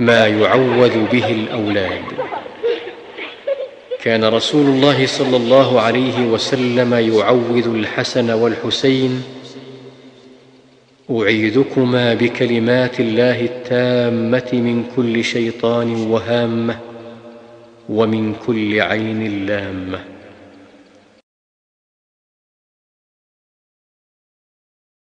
ما يعوذ به الأولاد. كان رسول الله صلى الله عليه وسلم يعوذ الحسن والحسين أعيذكما بكلمات الله التامة من كل شيطان وهامة ومن كل عين لامة.